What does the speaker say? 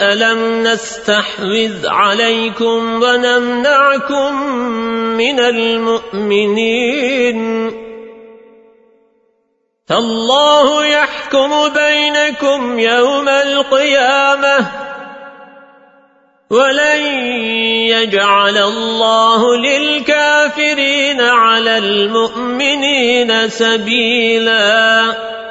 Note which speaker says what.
Speaker 1: أَلَمْ نَسْتَحْوِذْ عَلَيْكُمْ وَنَمْنَعْكُمْ مِنَ الْمُؤْمِنِينَ؟ فالله يحكم بينكم يوم القيامة ولن يجعل الله للكافرين على المؤمنين سبيلاً.